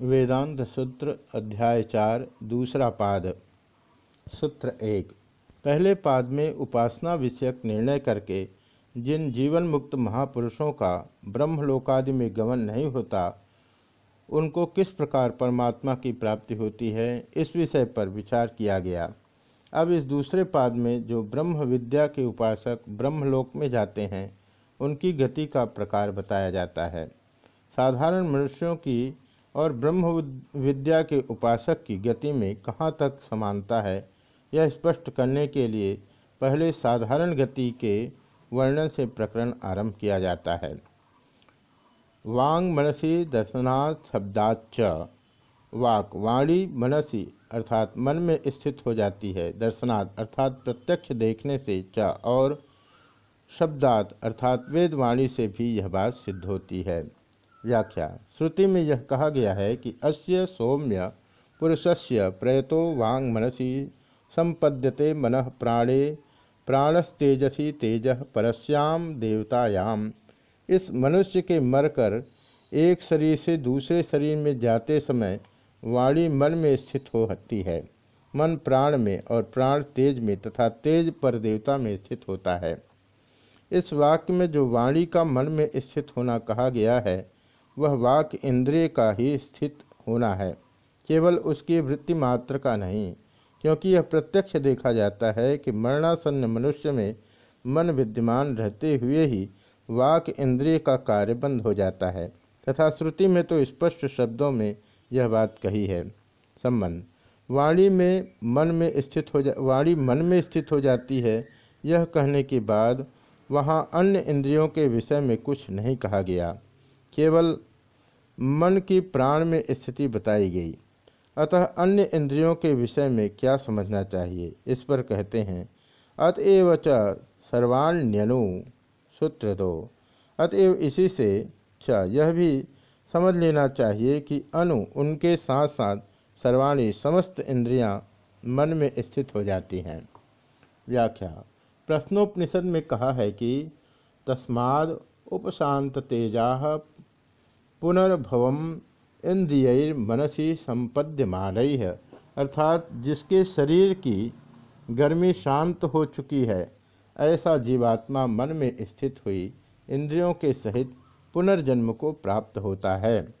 वेदांत सूत्र अध्याय चार, दूसरा पाद। सूत्र एक। पहले पाद में उपासना विषयक निर्णय करके जिन जीवन मुक्त महापुरुषों का ब्रह्मलोकादि में गमन नहीं होता, उनको किस प्रकार परमात्मा की प्राप्ति होती है, इस विषय पर विचार किया गया। अब इस दूसरे पाद में जो ब्रह्म विद्या के उपासक ब्रह्मलोक में जाते हैं, उनकी गति का प्रकार बताया जाता है। साधारण मनुष्यों की और ब्रह्म विद्या के उपासक की गति में कहाँ तक समानता है, यह स्पष्ट करने के लिए पहले साधारण गति के वर्णन से प्रकरण आरंभ किया जाता है। वांग मनसी दर्शनात् शब्दाच वाक वाणी मनसी अर्थात मन में स्थित हो जाती है, दर्शनात् अर्थात प्रत्यक्ष देखने से च और शब्दात अर्थात वेदवाणी से भी यह बात सिद्ध होती है। व्याख्या। श्रुति में यह कहा गया है कि अस्य सौम्य पुरुषस्य प्रयतो वांग मनसी संपद्यते मन प्राणे, प्राणस्तेजसी तेज परस्याम देवतायाम इस मनुष्य के मरकर एक शरीर से दूसरे शरीर में जाते समय वाणी मन में स्थित हो होती है। मन प्राण में और प्राण तेज में तथा तेज पर देवता में स्थित होता है। इस वाक्य में जो वाणी का मन में स्थित होना कहा गया है वह वाक इंद्रिय का ही स्थित होना है। केवल उसकी वृत्ति मात्र का नहीं, क्योंकि यह प्रत्यक्ष देखा जाता है कि मरणासन्न मनुष्य में मन विद्यमान रहते हुए ही वाक इंद्रिय का कार्य बंद हो जाता है, तथा श्रुति में तो स्पष्ट शब्दों में यह बात कही है। संबंध वाणी में मन में स्थित हो जा, वाणी मन में स्थित हो जाती है, यह कहने के बाद वहाँ अन्य इंद्रियों के विषय में कुछ नहीं कहा गया। केवल मन की प्राण में स्थिति बताई गई। अतः अन्य इंद्रियों के विषय में क्या समझना चाहिए? इस पर कहते हैं अतएव च सर्वाण्यनु सूत्र दो अतएव इसी से च यह भी समझ लेना चाहिए कि अनु उनके साथ साथ सर्वाणी समस्त इंद्रियाँ मन में स्थित हो जाती हैं। व्याख्या। प्रश्नोपनिषद में कहा है कि तस्माद उपशांत तेजा पुनर्भव इंद्रिय मनसी संपद्यमान। अर्थात जिसके शरीर की गर्मी शांत हो चुकी है, ऐसा जीवात्मा मन में स्थित हुई इंद्रियों के सहित पुनर्जन्म को प्राप्त होता है।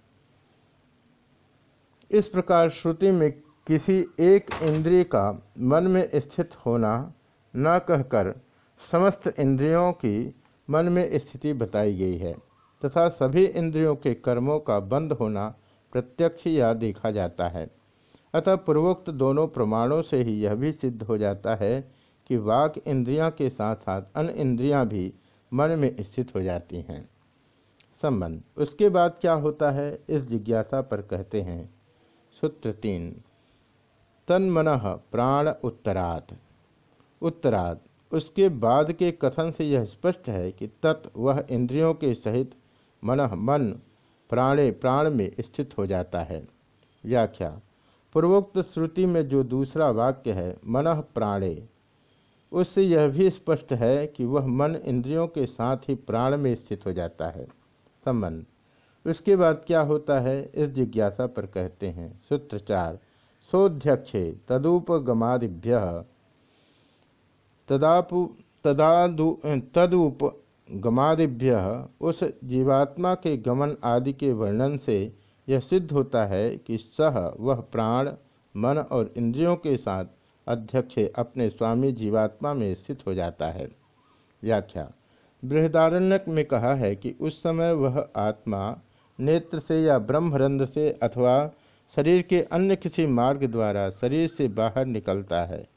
इस प्रकार श्रुति में किसी एक इंद्रिय का मन में स्थित होना न कहकर समस्त इंद्रियों की मन में स्थिति बताई गई है। तथा सभी इंद्रियों के कर्मों का बंद होना प्रत्यक्ष या देखा जाता है। अतः पूर्वोक्त दोनों प्रमाणों से ही यह भी सिद्ध हो जाता है कि वाक इंद्रियाँ के साथ साथ अन्य इंद्रियाँ भी मन में स्थित हो जाती हैं। संबंध उसके बाद क्या होता है? इस जिज्ञासा पर कहते हैं। सूत्र तीन। तन्मन प्राण उत्तरात। उत्तरात। उसके बाद के कथन से यह स्पष्ट है कि तत् वह इंद्रियों के सहित मन मन प्राणे प्राण में स्थित हो जाता है। व्याख्या, पूर्वोक्त श्रुति में जो दूसरा वाक्य है, मन प्राणे, उससे यह भी स्पष्ट है कि वह मन इंद्रियों के साथ ही प्राण में स्थित हो जाता है। संबंध, उसके बाद क्या होता है, इस जिज्ञासा पर कहते हैं। सूत्रचार सोध्यक्षे तदुपगमादिभ्य, तदापु, तदादु, तदुप गमादिभ्य उस जीवात्मा के गमन आदि के वर्णन से यह सिद्ध होता है कि सह वह प्राण, मन और इंद्रियों के साथ अध्यक्ष अपने स्वामी जीवात्मा में स्थित हो जाता है। व्याख्या। बृहदारण्यक में कहा है कि उस समय वह आत्मा नेत्र से या ब्रह्मरंध्र से अथवा शरीर के अन्य किसी मार्ग द्वारा शरीर से बाहर निकलता है।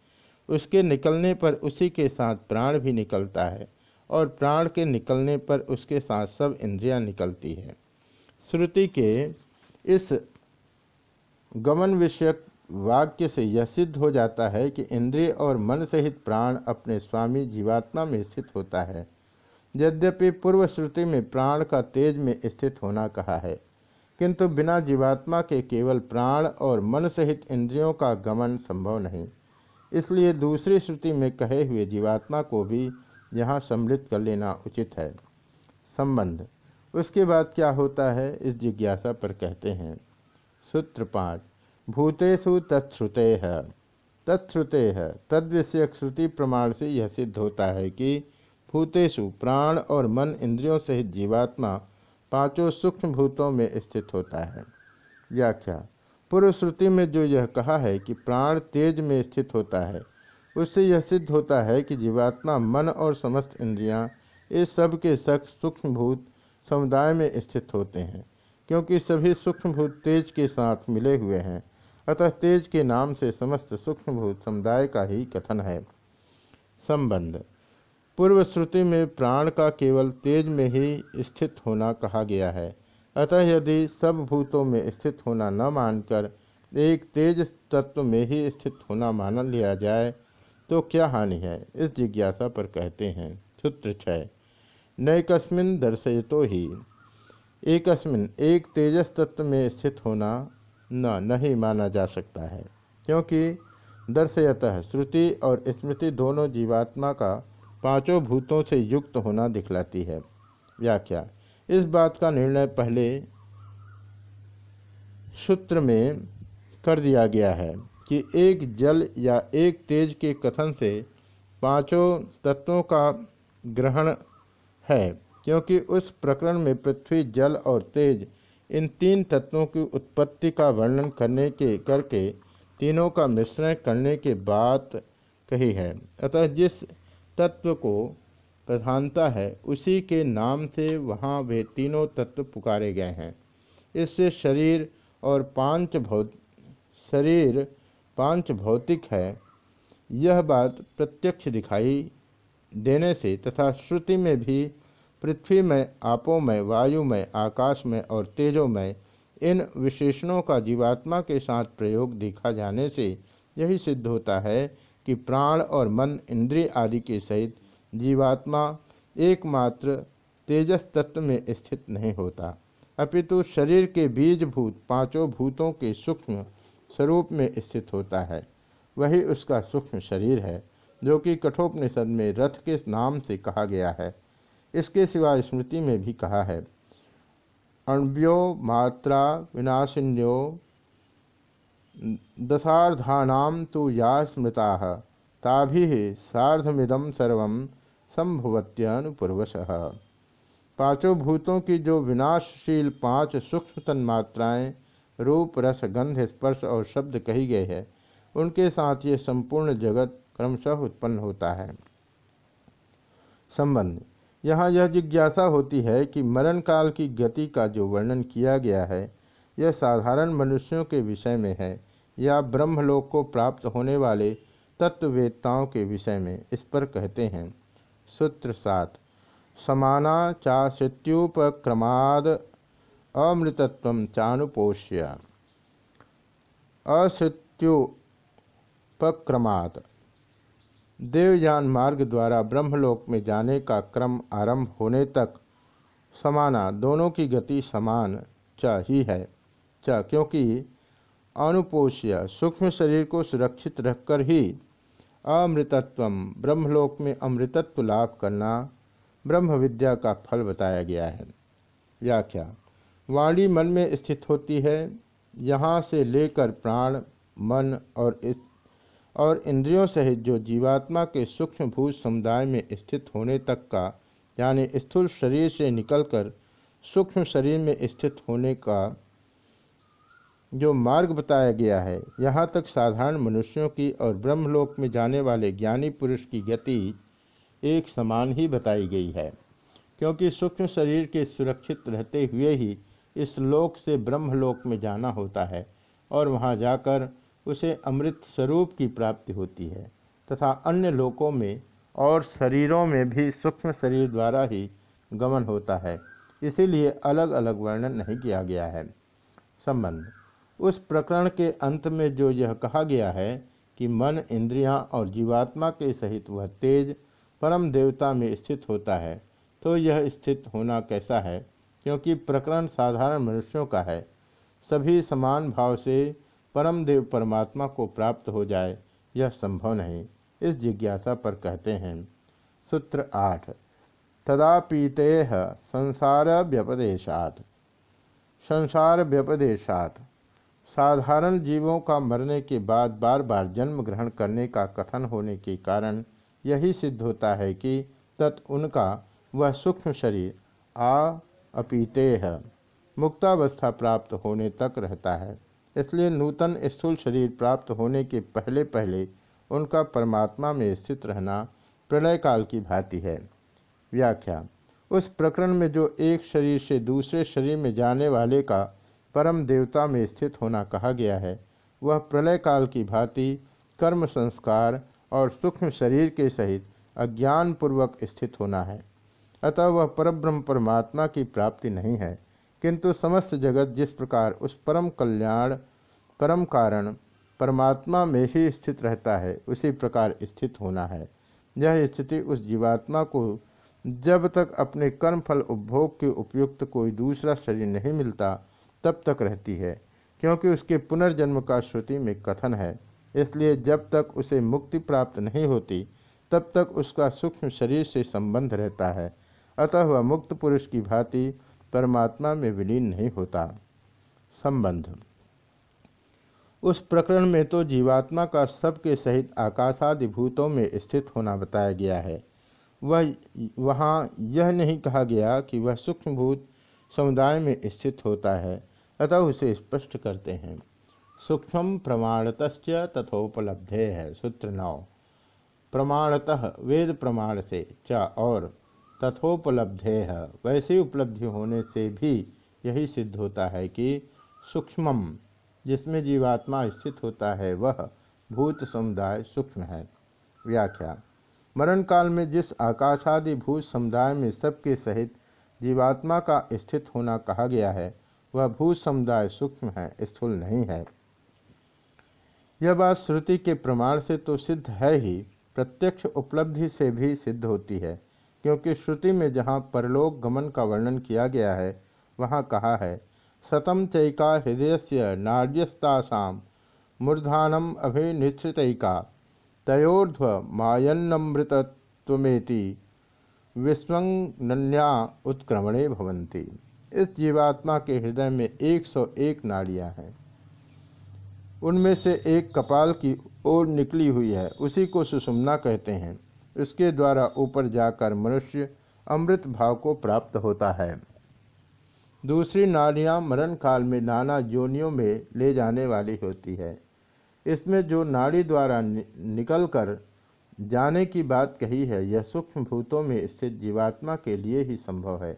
उसके निकलने पर उसी के साथ प्राण भी निकलता है। और प्राण के निकलने पर उसके साथ सब इंद्रियाँ निकलती हैं। श्रुति के इस गमन विषयक वाक्य से यह सिद्ध हो जाता है कि इंद्रिय और मन सहित प्राण अपने स्वामी जीवात्मा में स्थित होता है। यद्यपि पूर्व श्रुति में प्राण का तेज में स्थित होना कहा है, किंतु बिना जीवात्मा के केवल प्राण और मन सहित इंद्रियों का गमन संभव नहीं। इसलिए दूसरी श्रुति में कहे हुए जीवात्मा को भी यहाँ सम्मिलित कर लेना उचित है। संबंध। उसके बाद क्या होता है, इस जिज्ञासा पर कहते हैं। सूत्र पाँच। भूतेषु तत्श्रुते। है तत्श्रुते। है तद विषयक श्रुति प्रमाण से यह सिद्ध होता है कि भूतेषु प्राण और मन इंद्रियों सहित जीवात्मा पाँचों सूक्ष्म भूतों में स्थित होता है। व्याख्या। पूर्व श्रुति में जो यह कहा है कि प्राण तेज में स्थित होता है उससे यह सिद्ध होता है कि जीवात्मा मन और समस्त इंद्रियाँ इस सब के सूक्ष्म भूत समुदाय में स्थित होते हैं, क्योंकि सभी सूक्ष्मभूत तेज के साथ मिले हुए हैं। अतः तेज के नाम से समस्त सूक्ष्मभूत समुदाय का ही कथन है। संबंध। पूर्व श्रुति में प्राण का केवल तेज में ही स्थित होना कहा गया है। अतः यदि सब भूतों में स्थित होना न मानकर एक तेज तत्व में ही स्थित होना मान लिया जाए तो क्या हानि है? इस जिज्ञासा पर कहते हैं, सूत्र छय नैकस्मिन दर्शयतो ही। एकस्मिन, एक तेजस तत्व में स्थित होना न, नहीं माना जा सकता है, क्योंकि दर्शयतः श्रुति और स्मृति दोनों जीवात्मा का पाँचों भूतों से युक्त होना दिखलाती है। व्याख्या, इस बात का निर्णय पहले सूत्र में कर दिया गया है। कि एक जल या एक तेज के कथन से पाँचों तत्वों का ग्रहण है, क्योंकि उस प्रकरण में पृथ्वी, जल और तेज, इन तीन तत्वों की उत्पत्ति का वर्णन करने के, करके तीनों का मिश्रण करने के बात कही है। अतः जिस तत्व को प्रधानता है, उसी के नाम से वहाँ वे तीनों तत्व पुकारे गए हैं। इससे शरीर और पाँच भौत, शरीर पाँच भौतिक है, यह बात प्रत्यक्ष दिखाई देने से तथा श्रुति में भी पृथ्वी में, आपो में, वायु में, आकाश में और तेजो में, इन विशेषणों का जीवात्मा के साथ प्रयोग देखा जाने से यही सिद्ध होता है कि प्राण और मन इंद्रिय आदि के सहित जीवात्मा एकमात्र तेजस तत्व में स्थित नहीं होता। अपितु शरीर के बीजभूत पाँचों भूतों के सूक्ष्म स्वरूप में स्थित होता है। वही उसका सूक्ष्म शरीर है, जो कि कठोपनिषद में रथ के नाम से कहा गया है। इसके सिवा स्मृति में भी कहा है, अण्व्यो मात्रा विनाशिन्यो दशाधानाम तो या स्मृता, ताभि सार्धमिदम सर्व संभवत्यनुपूर्वश। पाँचों भूतों की जो विनाशशील पाँच सूक्ष्म तन्मात्राएँ रूप, रस, गंध, स्पर्श और शब्द कही गए हैं। उनके साथ ये संपूर्ण जगत क्रमशः उत्पन्न होता है। संबंध। यहाँ यह जिज्ञासा होती है कि मरण काल की गति का जो वर्णन किया गया है, यह साधारण मनुष्यों के विषय में है या ब्रह्मलोक को प्राप्त होने वाले तत्ववेत्ताओं के विषय में, इस पर कहते हैं। सूत्र सात। समाना चाश्रित्युपक्रमाद अमृतत्व चानुपोष्य। अश्रित्युपक्रमात् देवयान मार्ग द्वारा ब्रह्मलोक में जाने का क्रम आरंभ होने तक समाना दोनों की गति समान च ही है। च क्योंकि अनुपोष्य सूक्ष्म शरीर को सुरक्षित रखकर ही अमृतत्व ब्रह्मलोक में अमृतत्व लाभ करना ब्रह्म विद्या का फल बताया गया है। व्याख्या। वाणी मन में स्थित होती है। यहाँ से लेकर प्राण, मन और इस, और इंद्रियों सहित जो जीवात्मा के सूक्ष्म भूत समुदाय में स्थित होने तक का, यानी स्थूल शरीर से निकलकर सूक्ष्म शरीर में स्थित होने का जो मार्ग बताया गया है, यहाँ तक साधारण मनुष्यों की और ब्रह्मलोक में जाने वाले ज्ञानी पुरुष की गति एक समान ही बताई गई है, क्योंकि सूक्ष्म शरीर के सुरक्षित रहते हुए ही इस लोक से ब्रह्मलोक में जाना होता है और वहाँ जाकर उसे अमृत स्वरूप की प्राप्ति होती है तथा अन्य लोकों में और शरीरों में भी सूक्ष्म शरीर द्वारा ही गमन होता है। इसीलिए अलग अलग वर्णन नहीं किया गया है। संबंध। उस प्रकरण के अंत में जो यह कहा गया है कि मन इंद्रियाँ और जीवात्मा के सहित वह तेज परम देवता में स्थित होता है तो यह स्थित होना कैसा है? क्योंकि प्रकरण साधारण मनुष्यों का है। सभी समान भाव से परम देव परमात्मा को प्राप्त हो जाए, यह संभव नहीं। इस जिज्ञासा पर कहते हैं। सूत्र आठ। तदापीते संसार व्यपदेशात संसार व्यपदेशात साधारण जीवों का मरने के बाद बार बार जन्म ग्रहण करने का कथन होने के कारण यही सिद्ध होता है कि तत् उनका वह सूक्ष्म शरीर आ अपीते है मुक्तावस्था प्राप्त होने तक रहता है। इसलिए नूतन स्थूल शरीर प्राप्त होने के पहले पहले उनका परमात्मा में स्थित रहना प्रलय काल की भांति है। व्याख्या, उस प्रकरण में जो एक शरीर से दूसरे शरीर में जाने वाले का परम देवता में स्थित होना कहा गया है, वह प्रलय काल की भांति कर्म संस्कार और सूक्ष्म शरीर के सहित अज्ञान पूर्वक स्थित होना है। अतः वह परब्रह्म परमात्मा की प्राप्ति नहीं है। किंतु समस्त जगत जिस प्रकार उस परम कल्याण, परम कारण, परमात्मा में ही स्थित रहता है, उसी प्रकार स्थित होना है। यह स्थिति उस जीवात्मा को जब तक अपने कर्म फल उपभोग के उपयुक्त कोई दूसरा शरीर नहीं मिलता, तब तक रहती है, क्योंकि उसके पुनर्जन्म का श्रुति में कथन है। इसलिए जब तक उसे मुक्ति प्राप्त नहीं होती, तब तक उसका सूक्ष्म शरीर से संबंध रहता है। अतः वह मुक्त पुरुष की भांति परमात्मा में विलीन नहीं होता। संबंध। उस प्रकरण में तो जीवात्मा का सबके सहित आकाशादि भूतों में स्थित होना बताया गया है। वह, वहाँ यह नहीं कहा गया कि वह सूक्ष्मभूत समुदाय में स्थित होता है, अतः उसे स्पष्ट करते हैं। सूक्ष्म प्रमाणत तथोपलब्धे है, सूत्र नौ। प्रमाणतः, वेद प्रमाण से, च और तथोपलब्धे है वैसी उपलब्धि होने से भी यही सिद्ध होता है कि सूक्ष्मम जिसमें जीवात्मा स्थित होता है, वह भूत समुदाय सूक्ष्म है। व्याख्या, मरण काल में जिस आकाशादि भूत समुदाय में सबके सहित जीवात्मा का स्थित होना कहा गया है, वह भूत समुदाय सूक्ष्म है, स्थूल नहीं है। यह बात श्रुति के प्रमाण से तो सिद्ध है ही, प्रत्यक्ष उपलब्धि से भी सिद्ध होती है। क्योंकि श्रुति में जहाँ परलोक गमन का वर्णन किया गया है, वहाँ कहा है, सतम चैका हृदय से नार्यस्तासाम, मूर्धानम अभिनिश्चितैका तयोर्ध्व मायन्नमृतत्वेति विस्वंगन्या उत्क्रमणे भवंती इस जीवात्मा के हृदय में 101 नाड़ियाँ हैं। उनमें से एक कपाल की ओर निकली हुई है, उसी को सुषुम्ना कहते हैं। उसके द्वारा ऊपर जाकर मनुष्य अमृत भाव को प्राप्त होता है। दूसरी नाड़ियाँ मरण काल में नाना योनियों में ले जाने वाली होती है। इसमें जो नाड़ी द्वारा निकलकर जाने की बात कही है, यह सूक्ष्म भूतों में स्थित जीवात्मा के लिए ही संभव है,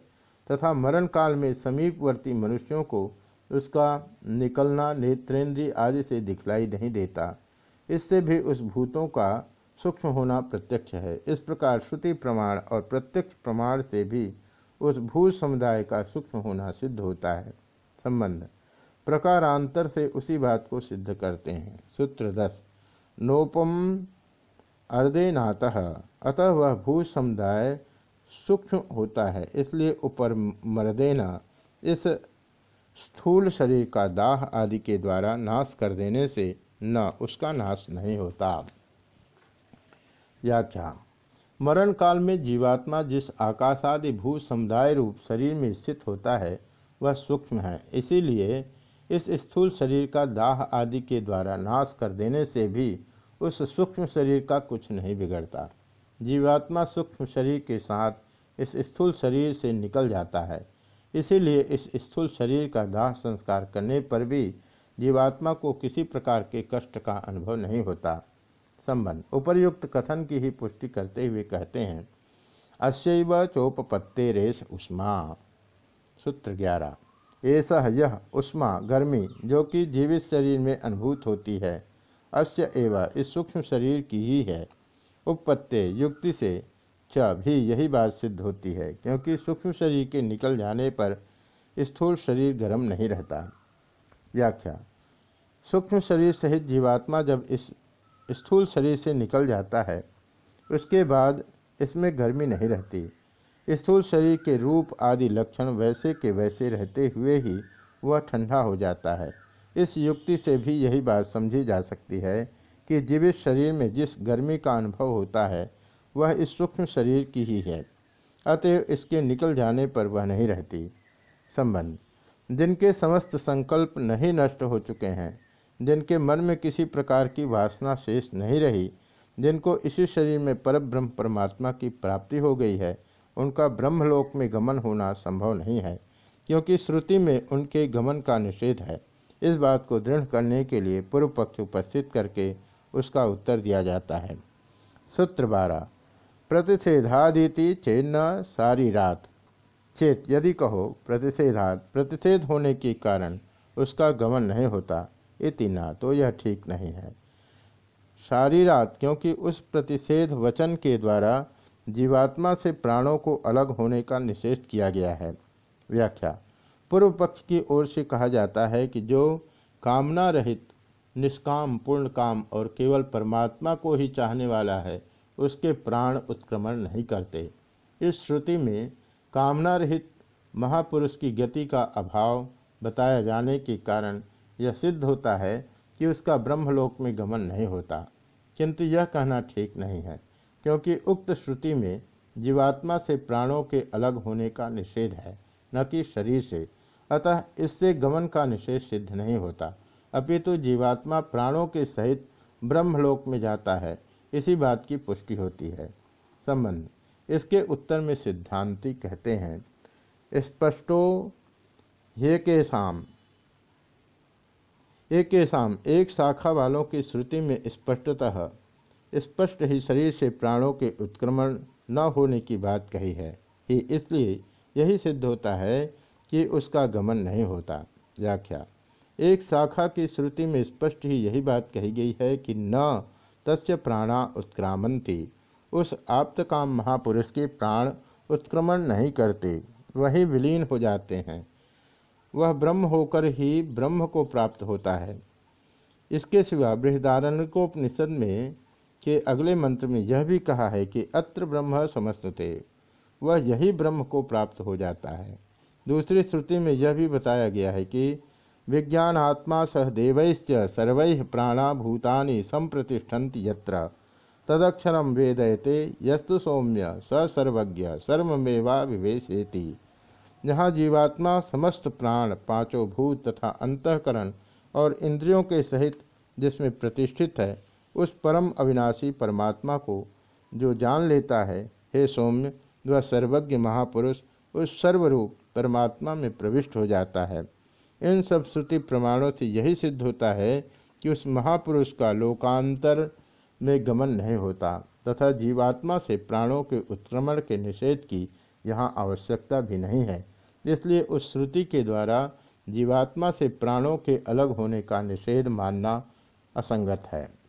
तथा मरण काल में समीपवर्ती मनुष्यों को उसका निकलना, नेत्रेंद्रीय आदि से दिखलाई नहीं देता। इससे भी उस भूतों का सूक्ष्म होना प्रत्यक्ष है। इस प्रकार श्रुति प्रमाण और प्रत्यक्ष प्रमाण से भी उस भू समुदाय का सूक्ष्म होना सिद्ध होता है। संबंध। प्रकारांतर से उसी बात को सिद्ध करते हैं। सूत्र दस। नोपम अर्देनातः। अतः वह भू समुदाय सूक्ष्म होता है, इसलिए ऊपर मर्देना इस स्थूल शरीर का दाह आदि के द्वारा नाश कर देने से न उसका नाश नहीं होता। व्याख्या। मरण काल में जीवात्मा जिस आकाशादि भू समुदाय रूप शरीर में स्थित होता है, वह सूक्ष्म है। इसीलिए इस स्थूल शरीर का दाह आदि के द्वारा नाश कर देने से भी उस सूक्ष्म शरीर का कुछ नहीं बिगड़ता। जीवात्मा सूक्ष्म शरीर के साथ इस स्थूल शरीर से निकल जाता है। इसीलिए इस स्थूल शरीर का दाह संस्कार करने पर भी जीवात्मा को किसी प्रकार के कष्ट का अनुभव नहीं होता। संबंध। उपर्युक्त कथन की ही पुष्टि करते हुए कहते हैं अश्व चोपत्ते रेश उष्मा। सूत्र ग्यारह। ऐसा यह उष्मा गर्मी जो कि जीवित शरीर में अनुभूत होती है, अश्य एवं इस सूक्ष्म शरीर की ही है। उपपत्ते युक्ति से च भी यही बात सिद्ध होती है, क्योंकि सूक्ष्म शरीर के निकल जाने पर स्थूल शरीर गर्म नहीं रहता। व्याख्या। सूक्ष्म शरीर सहित जीवात्मा जब इस स्थूल शरीर से निकल जाता है, उसके बाद इसमें गर्मी नहीं रहती। स्थूल शरीर के रूप आदि लक्षण वैसे के वैसे रहते हुए ही वह ठंडा हो जाता है। इस युक्ति से भी यही बात समझी जा सकती है कि जीवित शरीर में जिस गर्मी का अनुभव होता है, वह इस सूक्ष्म शरीर की ही है, अतएव इसके निकल जाने पर वह नहीं रहती। संबंध, जिनके समस्त संकल्प नहीं नष्ट हो चुके हैं जिनके मन में किसी प्रकार की वासना शेष नहीं रही, जिनको इसी शरीर में पर ब्रह्म परमात्मा की प्राप्ति हो गई है, उनका ब्रह्मलोक में गमन होना संभव नहीं है, क्योंकि श्रुति में उनके गमन का निषेध है। इस बात को दृढ़ करने के लिए पूर्व पक्ष उपस्थित करके उसका उत्तर दिया जाता है। सूत्र बारह, प्रतिषेधादिति चेन्न सारी रात चेत, यदि कहो, प्रतिषेधात, प्रतिषेध होने के कारण उसका गमन नहीं होता इति ना तो यह ठीक नहीं है। सारी रात क्योंकि उस प्रतिषेध वचन के द्वारा जीवात्मा से प्राणों को अलग होने का निषेध किया गया है। व्याख्या, पूर्व पक्ष की ओर से कहा जाता है कि जो कामना रहित, निष्काम, पूर्ण काम और केवल परमात्मा को ही चाहने वाला है, उसके प्राण उत्क्रमण नहीं करते। इस श्रुति में कामना रहित महापुरुष की गति का अभाव बताया जाने के कारण यह सिद्ध होता है कि उसका ब्रह्मलोक में गमन नहीं होता। किंतु यह कहना ठीक नहीं है, क्योंकि उक्त श्रुति में जीवात्मा से प्राणों के अलग होने का निषेध है, न कि शरीर से। अतः इससे गमन का निषेध सिद्ध नहीं होता। अपितु तो जीवात्मा प्राणों के सहित ब्रह्मलोक में जाता है, इसी बात की पुष्टि होती है। संबंध, इसके उत्तर में सिद्धांति कहते हैं, स्पष्टो ये के साम एक साम, एक शाखा वालों की श्रुति में स्पष्टतः, स्पष्ट ही शरीर से प्राणों के उत्क्रमण न होने की बात कही है। ही इसलिए यही सिद्ध होता है कि उसका गमन नहीं होता। व्याख्या, एक शाखा की श्रुति में स्पष्ट ही यही बात कही गई है कि न तस्य प्राणा उत्क्रामंती, उस आप्तकाम महापुरुष के प्राण उत्क्रमण नहीं करते, वही विलीन हो जाते हैं। वह ब्रह्म होकर ही ब्रह्म को प्राप्त होता है। इसके सिवा बृहदारण्यकोपनिषद में के अगले मंत्र में यह भी कहा है कि अत्र ब्रह्म समस्तते, वह यही ब्रह्म को प्राप्त हो जाता है। दूसरी श्रुति में यह भी बताया गया है कि विज्ञान आत्मा सह देवैश्च सर्व प्राणा भूतानि संप्रतिष्ठन्ति यत्र तदक्षरम वेदयते, यस्तु सौम्य स सर्वज्ञ, सर्वमेवा विवेशेति। जहाँ जीवात्मा समस्त प्राण, पाँचों भूत तथा अंतकरण और इंद्रियों के सहित जिसमें प्रतिष्ठित है, उस परम अविनाशी परमात्मा को जो जान लेता है, हे सौम्य, वह सर्वज्ञ महापुरुष, उस सर्वरूप परमात्मा में प्रविष्ट हो जाता है। इन सब श्रुति प्रमाणों से यही सिद्ध होता है कि उस महापुरुष का लोकांतर में गमन नहीं होता, तथा जीवात्मा से प्राणों के उत्क्रमण के निषेध की यहाँ आवश्यकता भी नहीं है। इसलिए उस श्रुति के द्वारा जीवात्मा से प्राणों के अलग होने का निषेध मानना असंगत है।